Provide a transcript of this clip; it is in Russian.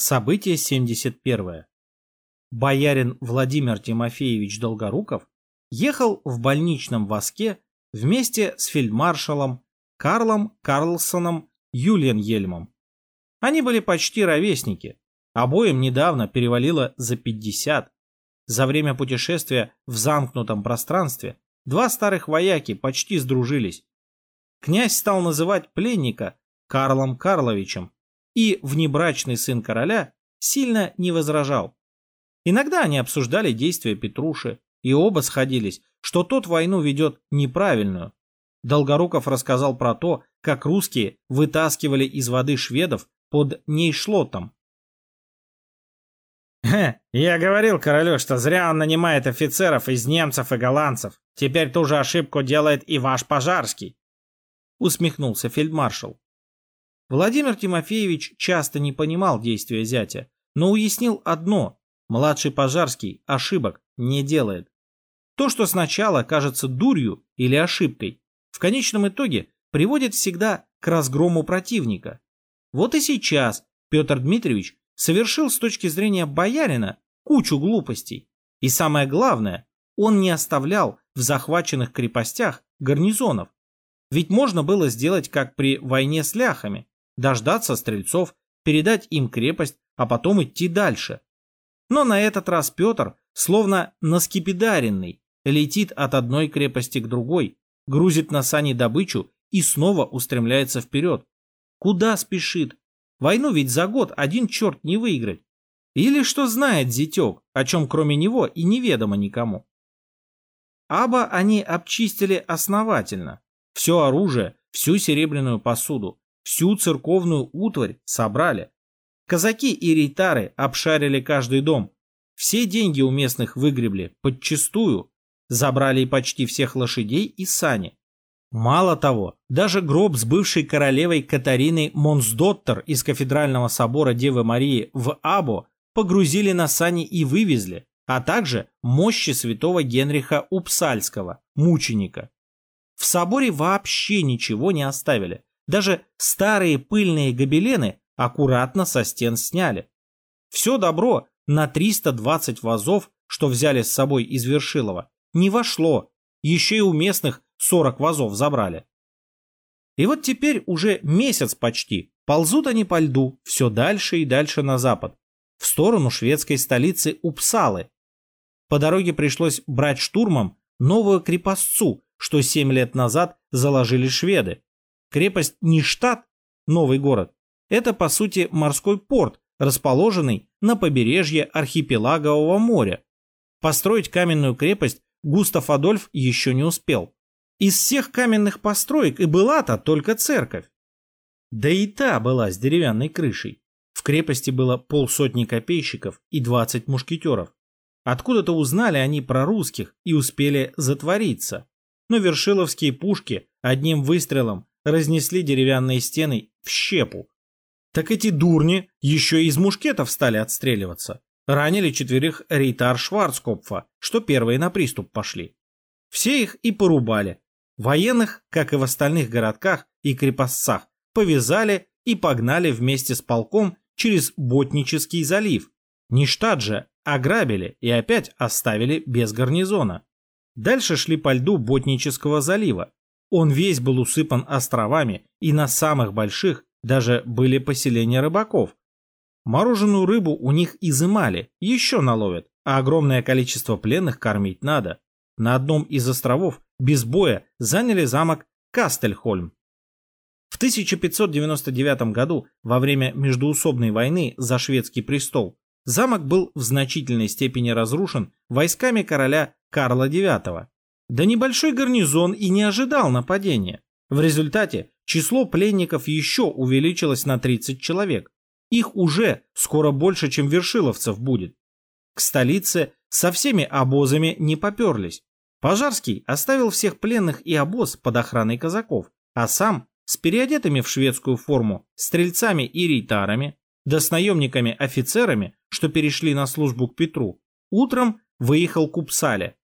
Событие 71. Боярин Владимир Тимофеевич Долгоруков ехал в больничном воске вместе с фельдмаршалом Карлом Карлсоном Юлиенельмом. Они были почти ровесники, обоим недавно перевалило за 50. За время путешествия в замкнутом пространстве два старых вояки почти сдружились. Князь стал называть пленника Карлом Карловичем, и внебрачный сын короля сильно не возражал. Иногда они обсуждали действия Петруши, и оба сходились, что тот войну ведет неправильную. Долгоруков рассказал про то, как русские вытаскивали из воды шведов под Нейшлотом. «Я говорил королю, что зря он нанимает офицеров из немцев и голландцев. Теперь ту же ошибку делает и ваш Пожарский», — усмехнулся фельдмаршал. Владимир Тимофеевич часто не понимал действия зятя, но уяснил одно – младший Пожарский ошибок не делает. То, что сначала кажется дурью или ошибкой, в конечном итоге приводит всегда к разгрому противника. Вот и сейчас Петр Дмитриевич совершил с точки зрения боярина кучу глупостей. И самое главное, он не оставлял в захваченных крепостях гарнизонов. Ведь можно было сделать как при войне с ляхами дождаться стрельцов, передать им крепость, а потом идти дальше. Но на этот раз Петр, словно наскипидаренный, летит от одной крепости к другой, грузит на сани добычу и снова устремляется вперед. Куда спешит? Войну ведь за год один черт не выиграть. Или что знает зятек, о чем кроме него и неведомо никому. Аба они обчистили основательно. Все оружие, всю серебряную посуду, Всю церковную утварь собрали. Казаки и рейтары обшарили каждый дом. Все деньги у местных выгребли подчистую. Забрали почти всех лошадей и сани. Мало того, даже гроб с бывшей королевой Катариной Монсдоттер из кафедрального собора Девы Марии в Або погрузили на сани и вывезли, а также мощи святого Генриха Упсальского, мученика. В соборе вообще ничего не оставили. Даже старые пыльные гобелены аккуратно со стен сняли. Все добро на 320 вазов, что взяли с собой из Вершилова, не вошло, еще и у местных 40 вазов забрали. И вот теперь уже месяц почти ползут они по льду все дальше и дальше на запад, в сторону шведской столицы Упсалы. По дороге пришлось брать штурмом новую крепостцу, что семь лет назад заложили шведы. Крепость Ништадт, новый город, это по сути морской порт, расположенный на побережье архипелагового моря. Построить каменную крепость Густав Адольф еще не успел. Из всех каменных построек и была-то только церковь. Да и та была с деревянной крышей. В крепости было полсотни копейщиков и двадцать мушкетеров. Откуда-то узнали они про русских и успели затвориться. Но вершиловские пушки одним выстрелом разнесли деревянные стены в щепу. Так эти дурни еще из мушкетов стали отстреливаться. Ранили четверых рейтар Шварцкопфа, что первые на приступ пошли. Все их и порубали. Военных, как и в остальных городках и крепостцах, повязали и погнали вместе с полком через Ботнический залив. Ништадт же ограбили и опять оставили без гарнизона. Дальше шли по льду Ботнического залива, он весь был усыпан островами, и на самых больших даже были поселения рыбаков. Мороженую рыбу у них изымали, еще наловят, а огромное количество пленных кормить надо. На одном из островов без боя заняли замок Кастельхольм. В 1599 году, во время междуусобной войны за шведский престол, замок был в значительной степени разрушен войсками короля Карла IX. Да небольшой гарнизон и не ожидал нападения. В результате число пленников еще увеличилось на 30 человек. Их уже скоро больше, чем вершиловцев будет. К столице со всеми обозами не поперлись. Пожарский оставил всех пленных и обоз под охраной казаков, а сам с переодетыми в шведскую форму стрельцами и рейтарами, да с наемниками-офицерами, что перешли на службу к Петру, утром выехал к Упсале,